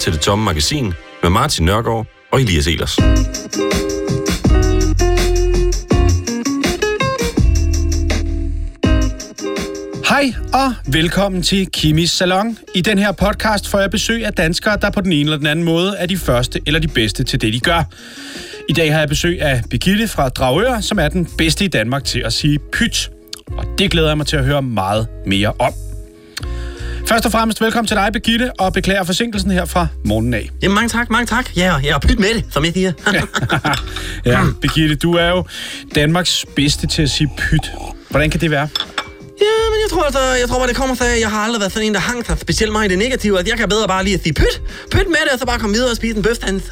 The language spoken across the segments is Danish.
til Det Tomme Magasin med Martin Nørgaard og Elias Elers. Hej og velkommen til Kimis Salon. I den her podcast får jeg besøg af danskere, der på den ene eller den anden måde er de første eller de bedste til det, de gør. I dag har jeg besøg af Birgitte fra Dragør, som er den bedste i Danmark til at sige pyt. Og det glæder jeg mig til at høre meget mere om. Først og fremmest velkommen til dig, Birgitte, og beklager forsinkelsen her fra morgenen af. Jamen, mange tak, mange tak. Ja, ja, og pyt med det, som jeg siger. ja, Birgitte, du er jo Danmarks bedste til at sige pyt. Hvordan kan det være? Ja, men jeg tror, altså, jeg tror bare, det kommer sig jeg har aldrig været sådan en, der hang sig specielt meget i det negative, at jeg kan bedre bare lige at sige pyt, pyt med det, og så bare komme videre og spise en bøfstans.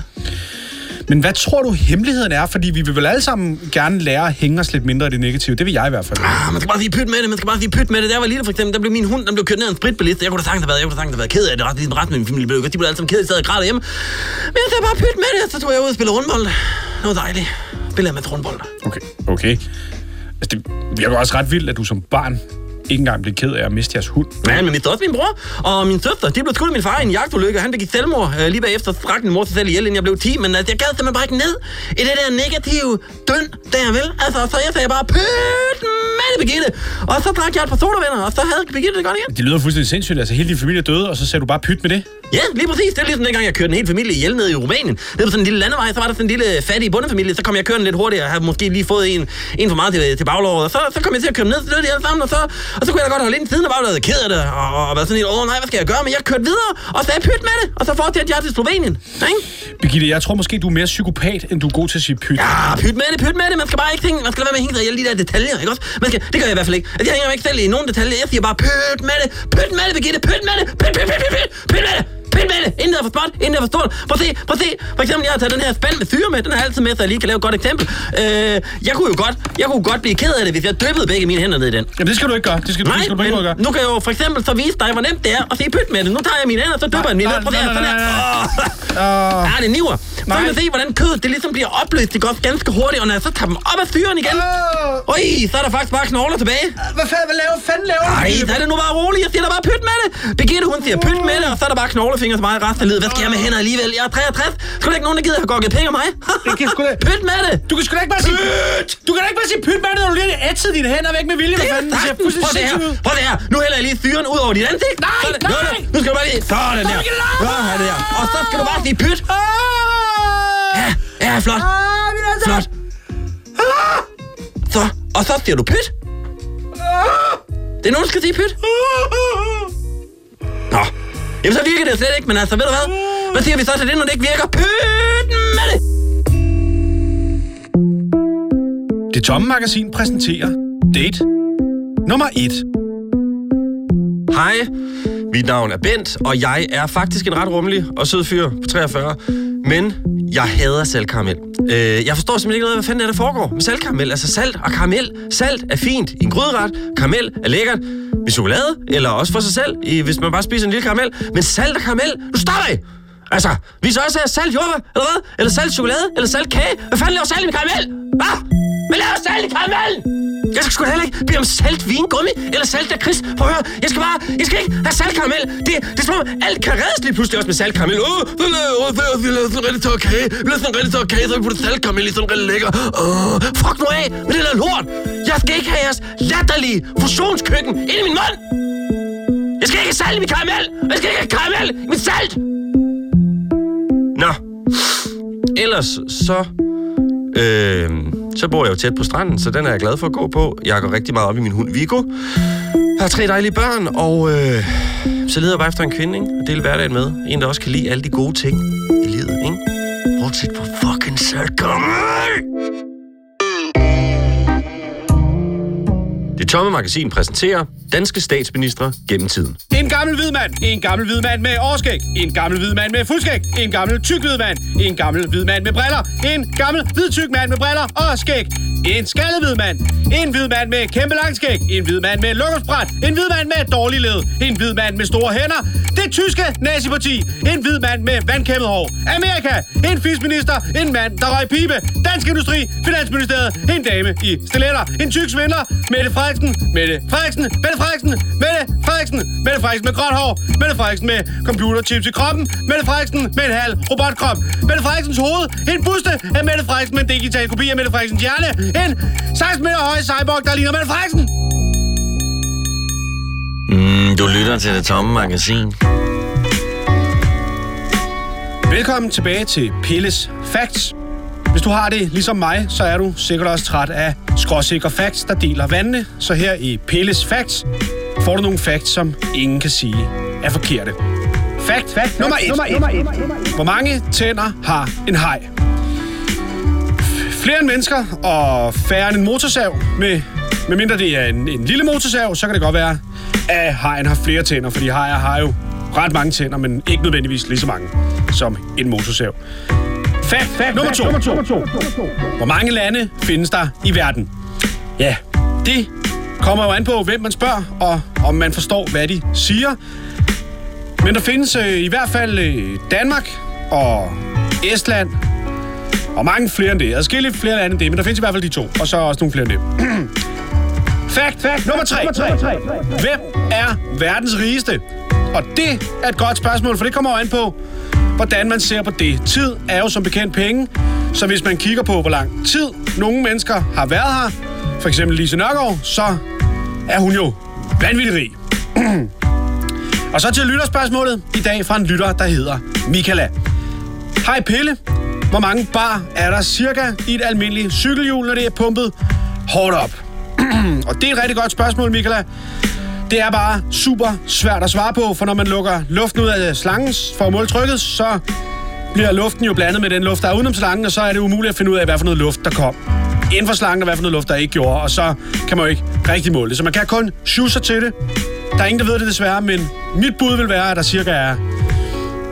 Men hvad tror du hemmeligheden er? Fordi vi vil vel alle sammen gerne lære at hænge os lidt mindre i det negative. Det vil jeg i hvert fald. Ah, man skal bare sige pyt med det, man skal bare sige pyt med det. Der var lille for eksempel, der blev min hund, der blev kørt ned af en spritbilist. Jeg kunne da sagtens have været, jeg kunne da sagtens have været ked af det. Ret, ligesom resten af min familie blev, de blev alle sammen ked af, de sad og hjemme. Men jeg sagde bare pyt med det, så tog jeg ud og spillede rundbold. Det var dejligt. Spillede med rundbold. Okay, okay. Altså, det virker også ret vildt, at du som barn ikke engang blive ked af at miste jeres hund. Ja, men mit også min bror og min søster, de blev skudt af min far i en jagtulykke. Han begik selvmord øh, lige bagefter, Strak min mor sig selv ihjel, inden jeg blev 10. Men altså, jeg gad simpelthen bare ikke ned i det der negative døn, der jeg vil. Altså, så jeg sagde bare, Pøh! Birgitte. Og så drak jeg et par sodavenner, og så havde Birgitte det godt igen. Det lyder fuldstændig sindssygt. Altså, hele din familie døde, og så sagde du bare pyt med det. Ja, lige præcis. Det er ligesom dengang, jeg kørte en hel familie ihjel ned i Rumænien. Det var sådan en lille landevej, så var der sådan en lille fattig bondefamilie. Så kom jeg kørende lidt hurtigere og havde måske lige fået en, en for meget til, til baglåret. Og så, så kom jeg til at køre ned, så døde de alle sammen. Og så, og så kunne jeg da godt holde ind i tiden og bare været ked af det. Og, og været sådan lidt, åh nej, hvad skal jeg gøre? Men jeg kørte videre og sagde pyt med det. Og så fortsatte jeg til Slovenien. Ikke? Birgitte, jeg tror måske, du er mere psykopat, end du er god til at sige pyt. Ja, pyt med det, pyt med det. Man skal bare ikke tænke, man skal lade være med at hænge sig i de der detaljer, ikke også? Man skal, det gør jeg i hvert fald ikke. Jeg hænger mig ikke selv i nogen detaljer. Jeg siger bare pyt med det, pyt med det, Birgitte, pyt med det, pyt, pyt, pyt, pyt, pyt, pyt med det. Pyt med det! Inden der er for spot, inden der er for stort. Prøv at se, prøv at se. For eksempel, jeg har taget den her spand med syre med. Den har jeg altid med, så jeg lige kan lave et godt eksempel. Øh, jeg kunne jo godt, jeg kunne godt blive ked af det, hvis jeg dyppede begge mine hænder ned i den. Jamen, det skal du ikke gøre. Det skal Nej, det skal du ikke gøre. nu kan jeg jo for eksempel så vise dig, hvor nemt det er at sige pyt med det. Nu tager jeg mine hænder, så dypper jeg mine. Prøv at se, sådan her. Ja, det niver. Så kan man se, hvordan kødet det ligesom bliver opløst. Det går ganske hurtigt, og når jeg så tager dem op af syren igen, Oj, så er der faktisk bare knogler tilbage. Hvad fanden, laver, fanden laver du? Nej, så er det nu bare roligt. Jeg siger da bare pyt med det. Birgitte, hun siger pyt med det, og så er der bare knoglefingre til mig resten af livet. Hvad skal jeg med hænder alligevel? Jeg er 63. Skal der ikke nogen, der gider have gokket penge af mig? Det kan sgu da... pyt med det. Du kan sgu da ikke bare sige pyt! Du kan da ikke bare sige pyt med det, når du lige har ætset dine hænder væk med vilje. Det er sagtens. Prøv det her. Prøv det her. Nu hælder jeg lige syren ud over dit ansigt. Nej, Sådan. nej. Nu, nu, skal du bare lige... Sådan der. Sådan her. Og så skal du bare sige pyt. Ja, ja, flot. Flot. Så, og så siger du pyt. Det er nogen, der skal sige pyt. Nå. Jamen, så virker det slet ikke, men altså, ved du hvad? Hvad siger vi så til det, når det ikke virker? Pyt med det! Det tomme magasin præsenterer date nummer 1. Hej, mit navn er Bent, og jeg er faktisk en ret rummelig og sød fyr på 43. Men jeg hader saltkaramel. Øh, jeg forstår simpelthen ikke noget, hvad fanden er der foregår med saltkaramel. Altså salt og karamel. Salt er fint i en gryderet. Karamel er lækkert med chokolade, eller også for sig selv, i, hvis man bare spiser en lille karamel. Men salt og karamel, nu stopper I! Altså, vi så også have salt jordbær, eller hvad? Eller salt chokolade, eller salt kage. Hvad fanden laver salt i karamel? Hvad? Hvad laver salt i karamel? Jeg skal sgu da heller ikke bede om salt vingummi eller salt lakrids. Prøv at høre, jeg skal bare, jeg skal ikke have saltkaramel. Det, det er som om, alt kan reddes lige pludselig også med saltkaramel. Åh, oh, det vi laver, vi laver sådan en rigtig tør kage. Vi lavede sådan en rigtig tør kage, så vi puttede saltkaramel i sådan rigtig lækker. Åh, fuck nu af med det der lort. Jeg skal ikke have jeres latterlige fusionskøkken ind i min mund. Jeg skal ikke have salt i min karamel. Jeg skal ikke have karamel i mit salt. Nå, ellers så... Øh, så bor jeg jo tæt på stranden, så den er jeg glad for at gå på. Jeg går rigtig meget op i min hund Vigo. Jeg har tre dejlige børn, og øh, så leder jeg bare efter en kvinde, ikke? Og dele hverdagen med. En, der også kan lide alle de gode ting i livet, ikke? Bortset på fucking circle. Det tomme magasin præsenterer danske statsministre gennem tiden. En gammel hvid mand. En gammel hvid mand med årskæg, En gammel hvid mand med fuldskæg. En gammel tyk hvid mand. En gammel hvid mand med briller. En gammel hvid tyk mand med briller og skæg. En skaldet mand. En hvid mand med kæmpe langskæg. En hvid mand med lukkersbræt. En hvid mand med dårlig led. En hvid mand med store hænder. Det tyske naziparti. En hvid mand med vandkæmmet hår. Amerika. En fiskminister. En mand, der røg pibe. Dansk Industri. Finansministeriet. En dame i stiletter. En tyk svindler. Mette Frederiksen. Mette Frederiksen. Mette Frederiksen. Mette Frederiksen. Mette Frederiksen med gråt hår. Mette Frederiksen med computerchips i kroppen. Mette Frederiksen med en halv robotkrop. Mette Frederiksens hoved. En buste af Mette Frederiksen med en digital kopi af Mette Frederiksens hjerne. En 16 meter høj cyborg, der ligner Mette Frederiksen. Mm, du lytter til det tomme magasin. Velkommen tilbage til Pilles Facts. Hvis du har det ligesom mig, så er du sikkert også træt af skråsikre facts, der deler vandene. Så her i Pilles Facts får du nogle facts, som ingen kan sige er forkerte. Fact, fact nummer et. Nummer et. Hvor mange tænder har en haj? Flere end mennesker og færre end en motorsav. Med, med mindre det er en, en lille motorsav, så kan det godt være, at hajen har flere tænder, fordi hajer har jo ret mange tænder, men ikke nødvendigvis lige så mange som en motorsav. Fact, fact, nummer to. Nummer to. Hvor mange lande findes der i verden? Ja, det kommer jo an på, hvem man spørger, og om man forstår, hvad de siger. Men der findes øh, i hvert fald øh, Danmark og Estland, og mange flere end det. Adskilligt flere end det, men der findes i hvert fald de to, og så også nogle flere end det. fact, fact nummer tre. nummer tre. Hvem er verdens rigeste? Og det er et godt spørgsmål, for det kommer jo an på, hvordan man ser på det. Tid er jo som bekendt penge, så hvis man kigger på, hvor lang tid nogle mennesker har været her, for eksempel Lise Nørgaard, så er hun jo vanvittig rig. Og så til lytterspørgsmålet i dag fra en lytter, der hedder Michaela. Hej Pille. Hvor mange bar er der cirka i et almindeligt cykelhjul, når det er pumpet hårdt op? og det er et rigtig godt spørgsmål, Michaela. Det er bare super svært at svare på, for når man lukker luften ud af slangen for at måle trykket, så bliver luften jo blandet med den luft, der er udenom slangen, og så er det umuligt at finde ud af, hvad for noget luft, der kom inden for slangen, og hvad for noget luft, der ikke gjorde, og så kan man jo ikke rigtig måle det. Så man kan kun shoe sig til det. Der er ingen, der ved det desværre, men mit bud vil være, at der cirka er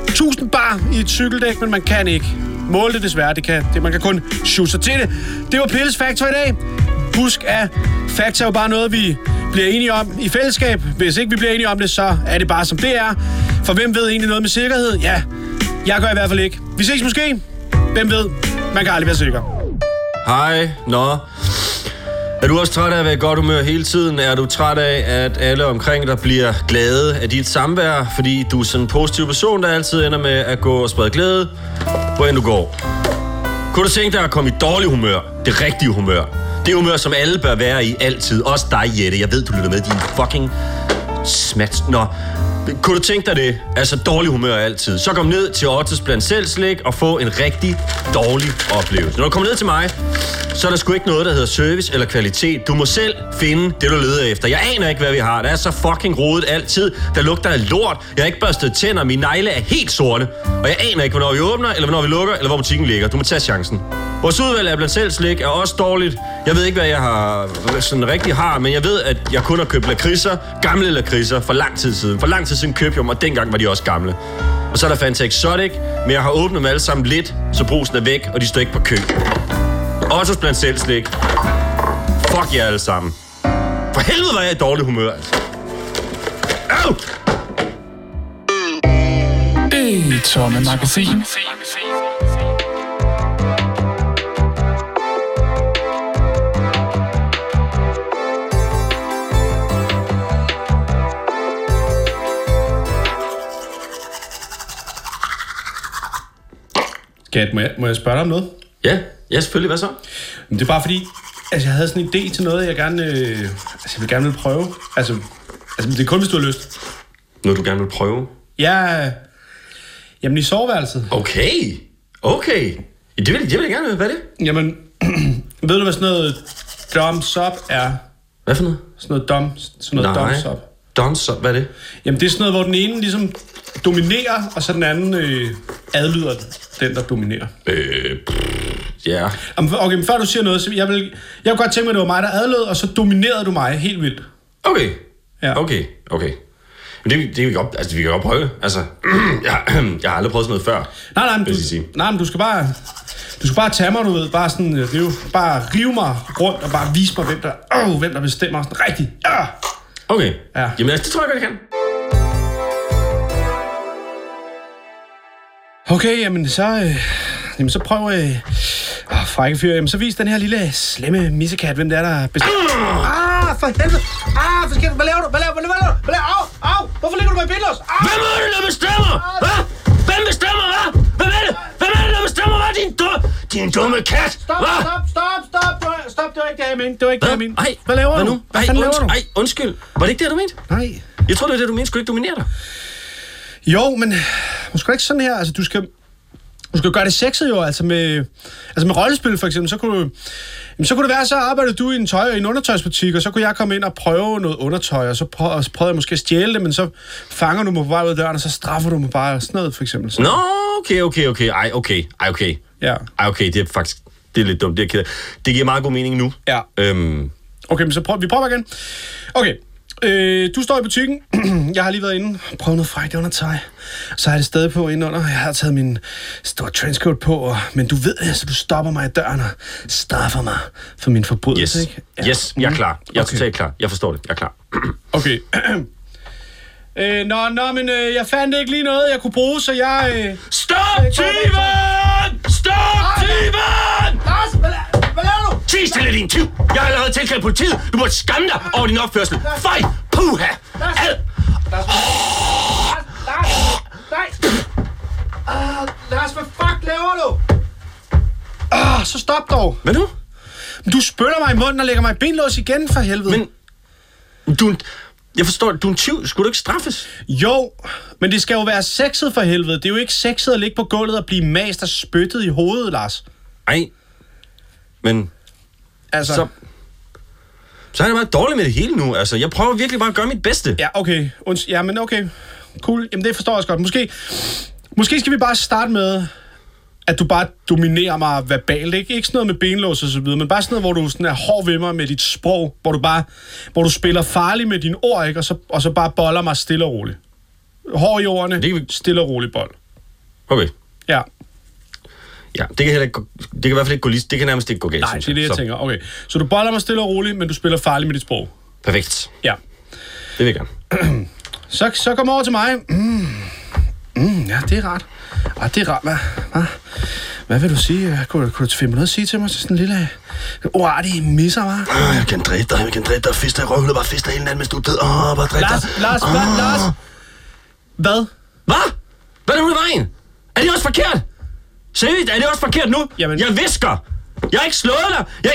1000 bar i et cykeldæk, men man kan ikke måle det desværre. Det kan, det, man kan kun shoe sig til det. Det var Pilles Factor i dag. Husk, at facts er jo bare noget, vi bliver enige om i fællesskab. Hvis ikke vi bliver enige om det, så er det bare som det er. For hvem ved egentlig noget med sikkerhed? Ja, jeg gør i hvert fald ikke. Vi ses måske. Hvem ved? Man kan aldrig være sikker. Hej, nå. Er du også træt af at være i godt humør hele tiden? Er du træt af, at alle omkring dig bliver glade af dit samvær? Fordi du er sådan en positiv person, der altid ender med at gå og sprede glæde, hvor end du går. Kunne du tænke dig at komme i dårlig humør? Det rigtige humør. Det humør, som alle bør være i altid. Også dig, Jette. Jeg ved, du lytter med din fucking smat. Nå, kunne du tænke dig det? Altså dårlig humør altid. Så kom ned til Ottes blandt selv slik og få en rigtig dårlig oplevelse. Når du kommer ned til mig, så er der sgu ikke noget, der hedder service eller kvalitet. Du må selv finde det, du leder efter. Jeg aner ikke, hvad vi har. Der er så fucking rodet altid. Der lugter af lort. Jeg har ikke børstet tænder. Mine negle er helt sorte. Og jeg aner ikke, hvornår vi åbner, eller hvornår vi lukker, eller hvor butikken ligger. Du må tage chancen. Vores udvalg af blandt selv slik er også dårligt. Jeg ved ikke, hvad jeg har sådan rigtig har, men jeg ved, at jeg kun har købt lakridser, gamle lakridser, for lang tid siden. For lang tid siden købte jeg dem, og dengang var de også gamle. Og så er der Fanta Exotic, men jeg har åbnet dem alle sammen lidt, så brusen er væk, og de står ikke på kø. Også blandt selv slik. Fuck jer alle sammen. For helvede var jeg i dårlig humør, altså. Au! Det tomme magasin. Skat, må jeg, må jeg spørge dig om noget? Ja, ja selvfølgelig. Hvad så? Men det er bare fordi, altså jeg havde sådan en idé til noget, jeg gerne, øh, altså jeg vil gerne vil prøve. Altså, altså det er kun, hvis du har lyst. Noget, du gerne vil prøve? Ja, jamen i soveværelset. Okay. Okay. Det vil, det vil jeg gerne høre. Hvad er det? Jamen, ved du, hvad sådan noget thumbs up er? Hvad for noget? Sådan noget dom, sådan noget thumbs up. Dons up. Hvad er det? Jamen, det er sådan noget, hvor den ene ligesom dominerer, og så den anden øh, adlyder den, der dominerer. Øh, ja. Jamen, Okay, men før du siger noget, så jeg vil, jeg vil godt tænke mig, at det var mig, der adlød, og så dominerede du mig helt vildt. Okay. Ja. Okay, okay. Men det, det kan vi godt, altså, vi kan godt prøve. Altså, jeg, jeg har aldrig prøvet sådan noget før. Nej, nej, men du, sige. nej, men du skal bare... Du skal bare tage mig, du ved. Bare sådan, øh, rive, bare rive mig rundt og bare vise mig, hvem der, åh, hvem der bestemmer. Sådan rigtigt. Ja. Okay. Ja. Jamen, altså, det tror jeg godt, jeg kan. Okay, jamen så, øh, jamen så prøv... Øh, åh, frække fyr, jamen så vis den her lille slemme missekat, hvem det er, der bestemmer. Ah, for helvede! Ah, for skæld, hvad laver du? Hvad laver du? Hvad laver du? Hvad laver du? Au, au! Hvorfor ligger du mig i bindlås? Ah! Hvem er det, der bestemmer? Hvad? Hvem bestemmer, hvad? Hvem er det? Hvem er det, der bestemmer, hvad? Din, du... Din dumme kat! Stop, stop, stop, jeg mente. Det var ikke det, jeg mente. Ej, Hvad laver hvad du? nu? Hvad Ej, laver undskyld, du? ej, undskyld. Var det ikke det, du mente? Nej. Jeg troede, det var det, du mente. Skulle ikke dominere dig? Jo, men måske ikke sådan her. Altså, du skal, du skal gøre det sexet jo, altså med, altså med rollespil for eksempel, så kunne du, jamen, så kunne det være, så arbejdede du i en, tøj, i en undertøjsbutik, og så kunne jeg komme ind og prøve noget undertøj, og så prøv, og så prøvede jeg måske at stjæle det, men så fanger du mig på vej ud af døren, og så straffer du mig bare sådan noget, for eksempel. Så, Nå, okay, okay, okay. Ej, okay. Ej, okay. Ja. Ej, okay, det er faktisk... Det er lidt dumt, det er ked af. Det giver meget god mening nu. Ja. Øhm, Okay, men så prøv, vi prøver igen. Okay, øh, du står i butikken. jeg har lige været inde og prøvet noget frækt undertøj. Så har jeg det stadig på indenunder. Jeg har taget min store trenchcoat på. Og, men du ved det, så du stopper mig i døren og straffer mig for min forbrydelse, yes. ikke? Yes, jeg er klar. Jeg er Okay. totalt klar. Jeg forstår det. Jeg er klar. Okay. øh, nå, nå, men øh, jeg fandt ikke lige noget, jeg kunne bruge, så jeg... Øh... Stop tyven! Stop tyven! Tis stille, din tyv! Jeg har allerede tilkaldt politiet. Du burde skamme dig over din opførsel. Fej! Puha! Ad! Lars, nej! Ah, Lars, hvad fuck laver du? Ah, så stop dog. Hvad nu? Du spytter mig i munden og lægger mig i benlås igen, for helvede. Men... Du Jeg forstår, du er en tyv. Skulle du ikke straffes? Jo, men det skal jo være sexet for helvede. Det er jo ikke sexet at ligge på gulvet og blive mast og spyttet i hovedet, Lars. Ej. Men Altså, så... Så er jeg meget dårlig med det hele nu. Altså, jeg prøver virkelig bare at gøre mit bedste. Ja, okay. Unds- ja, men okay. Cool. Jamen, det forstår jeg også godt. Måske, måske skal vi bare starte med, at du bare dominerer mig verbalt. Ikke, ikke sådan noget med benlås og så videre, men bare sådan noget, hvor du sådan er hård ved mig med dit sprog, hvor du bare hvor du spiller farligt med dine ord, ikke? Og, så, og så bare boller mig stille og roligt. Hård i ordene, Det stille og roligt bold. Okay. Ja, Ja, det kan heller ikke gå, det kan i hvert fald ikke gå lige, det kan nærmest ikke gå galt, nej, det er det, jeg Så, tænker. Okay, så du boller mig stille og roligt, men du spiller farligt med dit sprog. Perfekt. Ja. Det vil jeg gerne. Så, så kom over til mig. Mm. Mm, ja, det er rart. Ah, det er rart. Hvad, hvad, hvad vil du sige? Kunne, kunne du finde noget at sige til mig? Så sådan en lille uartig misser, hva'? Øh, Jeg kan dræbe dig, jeg kan dræbe dig. Fister i røvhullet, bare fister hele natten, hvis du er død. Åh, bare dræbe Lars, dig. Lars, hvad, Lars? Hvad? Hvad? Hvad er der nu i vejen? Er det også forkert? Seriøst, er det også forkert nu? Jamen- Jeg visker. Jeg har ikke slået dig. Jeg,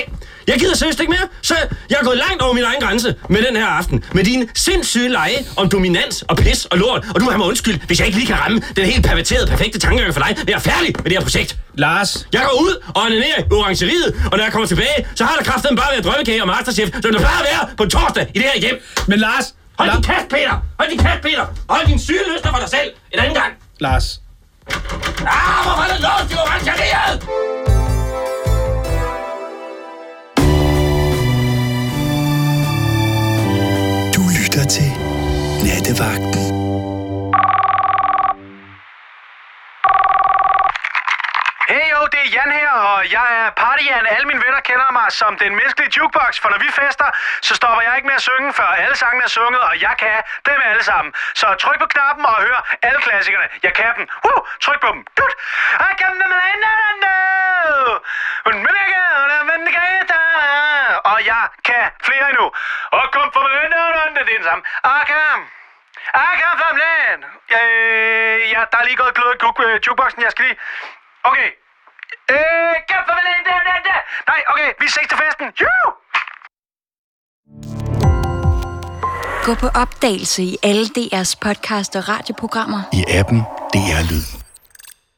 jeg gider seriøst ikke mere. Så jeg er gået langt over min egen grænse med den her aften. Med din sindssyge lege om dominans og pis og lort. Og du må have mig undskyld, hvis jeg ikke lige kan ramme den helt perverterede, perfekte tankegang for dig. Men jeg er færdig med det her projekt. Lars, Jeg går ud og onanerer i orangeriet, og når jeg kommer tilbage, så har der kraften bare været drømmekage og masterchef, som der plejer at være på torsdag i det her hjem. men Lars, Hold La- din kæft, Peter! Hold din kæft, Peter! Hold din syge lyster for dig selv en anden gang! Lars. Ah, hvor var det låst i orangeriet? Du lytter til Nattevagten. Er Jan, Alle mine venner kender mig som den menneskelige jukebox, for når vi fester, så stopper jeg ikke med at synge, før alle sangene er sunget, og jeg kan dem alle sammen. Så tryk på knappen og hør alle klassikerne. Jeg kan dem. Woo! Tryk på dem. Dut! I can them Og jeg kan flere endnu. Og kom for mig, det er den samme. Og kan... I come from land. Øh, ja, der er lige gået glød i jukeboxen. Jeg skal lige... Okay. Øh, kom for land. Nej, okay. Vi ses til festen. Juhu! Gå på opdagelse i alle DR's podcast og radioprogrammer. I appen DR Lyd.